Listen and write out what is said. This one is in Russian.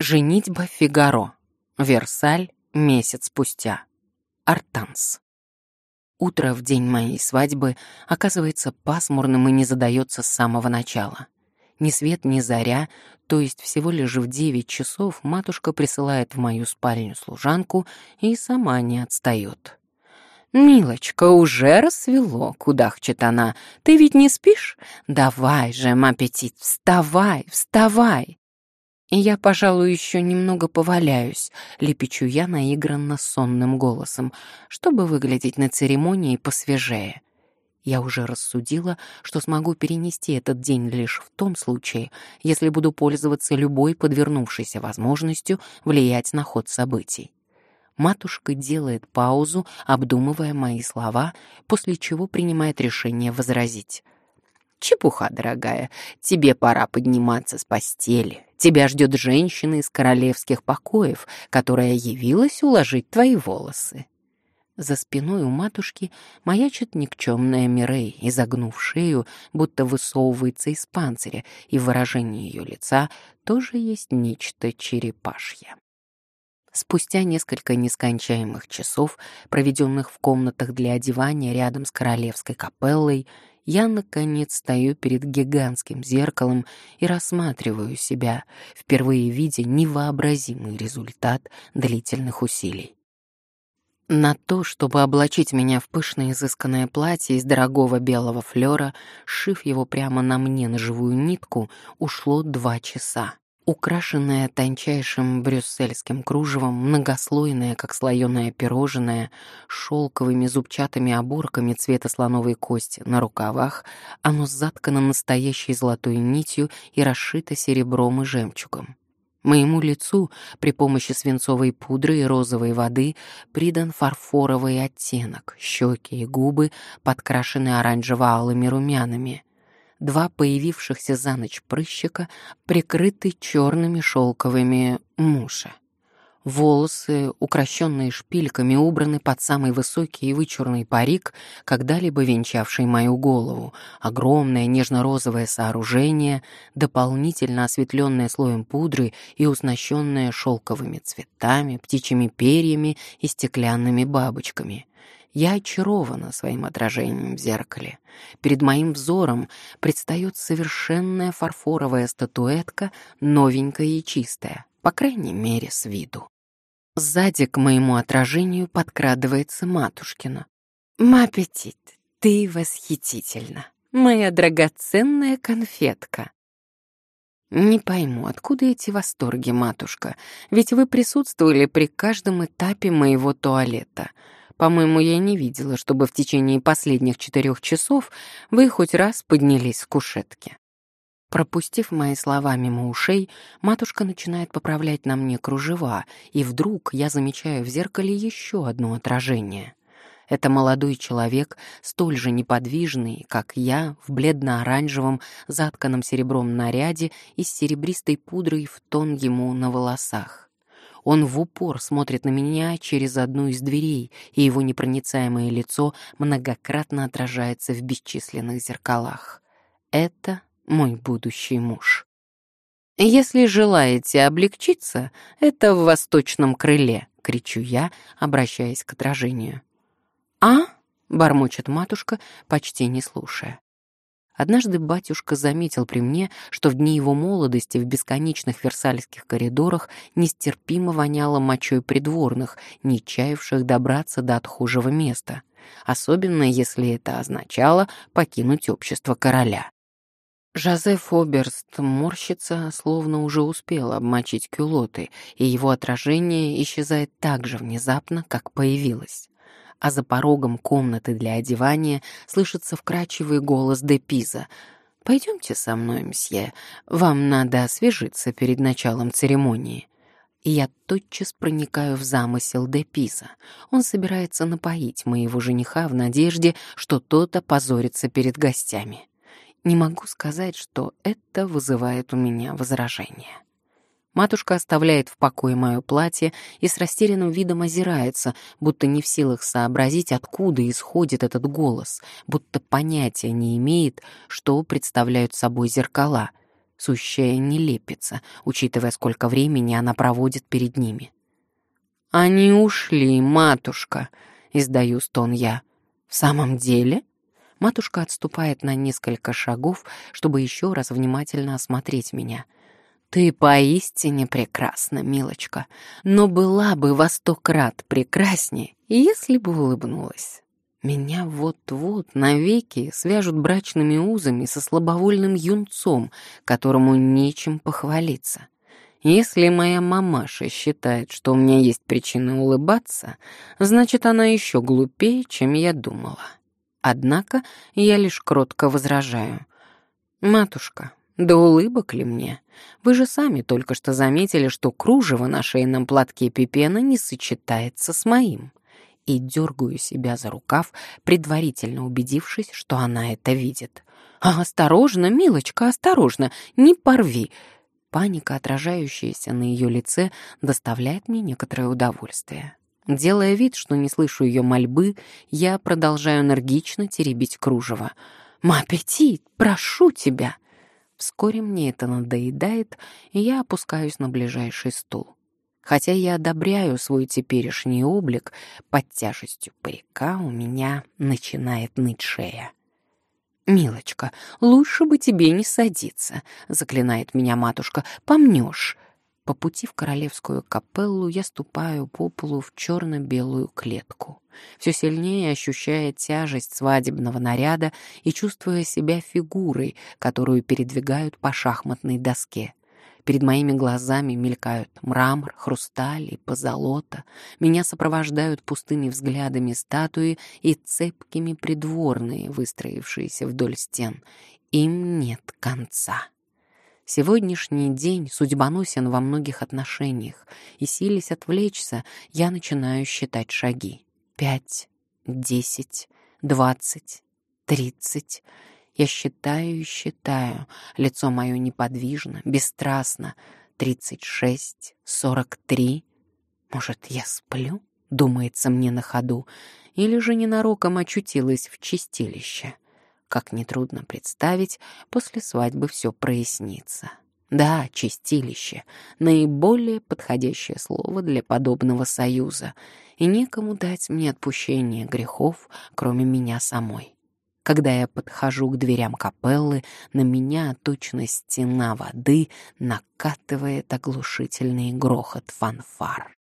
Женитьба Фигаро. Версаль. Месяц спустя. Артанс. Утро в день моей свадьбы оказывается пасмурным и не задается с самого начала. Ни свет, ни заря, то есть всего лишь в девять часов матушка присылает в мою спальню служанку и сама не отстает. «Милочка, уже рассвело», — кудахчет она. «Ты ведь не спишь? Давай же, аппетит, вставай, вставай!» И я, пожалуй, еще немного поваляюсь, лепечу я наигранно сонным голосом, чтобы выглядеть на церемонии посвежее. Я уже рассудила, что смогу перенести этот день лишь в том случае, если буду пользоваться любой подвернувшейся возможностью влиять на ход событий. Матушка делает паузу, обдумывая мои слова, после чего принимает решение возразить — Чепуха, дорогая, тебе пора подниматься с постели. Тебя ждет женщина из королевских покоев, которая явилась уложить твои волосы. За спиной у матушки маячит никчемная Мирей, изогнув шею, будто высовывается из панциря, и в выражении ее лица тоже есть нечто черепашье. Спустя несколько нескончаемых часов, проведенных в комнатах для одевания рядом с королевской капеллой, я, наконец, стою перед гигантским зеркалом и рассматриваю себя, впервые видя невообразимый результат длительных усилий. На то, чтобы облачить меня в пышное изысканное платье из дорогого белого флера, сшив его прямо на мне на живую нитку, ушло два часа украшенная тончайшим брюссельским кружевом, многослойная, как слоеное пирожное, шелковыми зубчатыми оборками цвета слоновой кости на рукавах, оно заткано настоящей золотой нитью и расшито серебром и жемчугом. Моему лицу при помощи свинцовой пудры и розовой воды придан фарфоровый оттенок, щеки и губы подкрашены оранжево-алыми румянами, два появившихся за ночь прыщика прикрыты черными шелковыми муша. Волосы, укращенные шпильками, убраны под самый высокий и вычурный парик, когда-либо венчавший мою голову. Огромное нежно-розовое сооружение, дополнительно осветленное слоем пудры и уснащенное шелковыми цветами, птичьими перьями и стеклянными бабочками. Я очарована своим отражением в зеркале. Перед моим взором предстает совершенная фарфоровая статуэтка, новенькая и чистая, по крайней мере, с виду. Сзади к моему отражению подкрадывается матушкина. «Маппетит, ты восхитительна, моя драгоценная конфетка!» «Не пойму, откуда эти восторги, матушка, ведь вы присутствовали при каждом этапе моего туалета», по-моему, я не видела, чтобы в течение последних четырех часов вы хоть раз поднялись с кушетки. Пропустив мои слова мимо ушей, матушка начинает поправлять на мне кружева, и вдруг я замечаю в зеркале еще одно отражение. Это молодой человек, столь же неподвижный, как я, в бледно-оранжевом, затканном серебром наряде и с серебристой пудрой в тон ему на волосах. Он в упор смотрит на меня через одну из дверей, и его непроницаемое лицо многократно отражается в бесчисленных зеркалах. Это мой будущий муж. «Если желаете облегчиться, это в восточном крыле», — кричу я, обращаясь к отражению. «А?» — бормочет матушка, почти не слушая. Однажды батюшка заметил при мне, что в дни его молодости в бесконечных версальских коридорах нестерпимо воняло мочой придворных, не чаявших добраться до отхожего места, особенно если это означало покинуть общество короля. Жозеф Оберст морщится, словно уже успел обмочить кюлоты, и его отражение исчезает так же внезапно, как появилось а за порогом комнаты для одевания слышится вкрадчивый голос де Пиза. «Пойдемте со мной, мсье, вам надо освежиться перед началом церемонии». И я тотчас проникаю в замысел де Пиза. Он собирается напоить моего жениха в надежде, что тот опозорится перед гостями. Не могу сказать, что это вызывает у меня возражение. Матушка оставляет в покое мое платье и с растерянным видом озирается, будто не в силах сообразить, откуда исходит этот голос, будто понятия не имеет, что представляют собой зеркала. Сущая нелепица, учитывая, сколько времени она проводит перед ними. «Они ушли, матушка», — издаю стон я. «В самом деле?» Матушка отступает на несколько шагов, чтобы еще раз внимательно осмотреть меня. «Ты поистине прекрасна, милочка, но была бы во сто крат прекраснее, если бы улыбнулась. Меня вот-вот навеки свяжут брачными узами со слабовольным юнцом, которому нечем похвалиться. Если моя мамаша считает, что у меня есть причины улыбаться, значит, она еще глупее, чем я думала. Однако я лишь кротко возражаю. «Матушка, да улыбок ли мне? Вы же сами только что заметили, что кружево на шейном платке Пипена не сочетается с моим» и дергаю себя за рукав, предварительно убедившись, что она это видит. «А осторожно, милочка, осторожно, не порви!» Паника, отражающаяся на ее лице, доставляет мне некоторое удовольствие. Делая вид, что не слышу ее мольбы, я продолжаю энергично теребить кружево. «Маппетит, прошу тебя!» Вскоре мне это надоедает, и я опускаюсь на ближайший стул. Хотя я одобряю свой теперешний облик, под тяжестью парика у меня начинает ныть шея. «Милочка, лучше бы тебе не садиться», — заклинает меня матушка, — «помнешь». По пути в королевскую капеллу я ступаю по полу в черно-белую клетку, все сильнее ощущая тяжесть свадебного наряда и чувствуя себя фигурой, которую передвигают по шахматной доске. Перед моими глазами мелькают мрамор, хрусталь и позолота. Меня сопровождают пустыми взглядами статуи и цепкими придворные, выстроившиеся вдоль стен. Им нет конца. Сегодняшний день судьбоносен во многих отношениях, и, силясь отвлечься, я начинаю считать шаги. Пять, десять, двадцать, тридцать. Я считаю и считаю. Лицо мое неподвижно, бесстрастно. Тридцать шесть, сорок три. Может, я сплю? Думается мне на ходу. Или же ненароком очутилась в чистилище. Как нетрудно представить, после свадьбы все прояснится. Да, чистилище — наиболее подходящее слово для подобного союза, и некому дать мне отпущение грехов, кроме меня самой. Когда я подхожу к дверям капеллы, на меня точно стена воды накатывает оглушительный грохот фанфар.